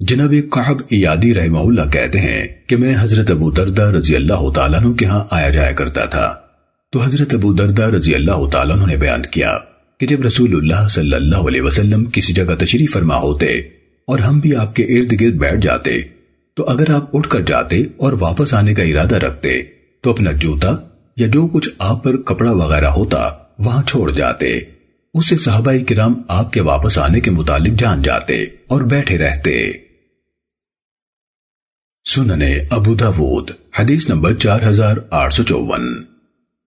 جناب قحب ایادی رحمہ اللہ کہتے ہیں کہ میں حضرت ابو دردہ رضی اللہ تعالیٰ عنہ کے ہاں آیا جایا کرتا تھا۔ تو حضرت ابو دردہ رضی اللہ تعالیٰ عنہ نے بیان کیا کہ جب رسول اللہ صلی اللہ علیہ وسلم کسی جگہ تشریف فرما ہوتے اور ہم بھی آپ کے ارد گرد بیٹھ جاتے، تو اگر آپ اٹھ کر جاتے اور واپس آنے کا ارادہ رکھتے، تو اپنا جوتا یا جو کچھ آپ پر کپڑا وغیرہ ہوتا، وہاں چھوڑ جاتے۔ اس سے صحابہ کرام آپ کے واپس آنے کے متعلق جان جاتے اور بیٹھے رہتے۔ سننے ابو داود حدیث نمبر چار ہزار آٹھ سو چوون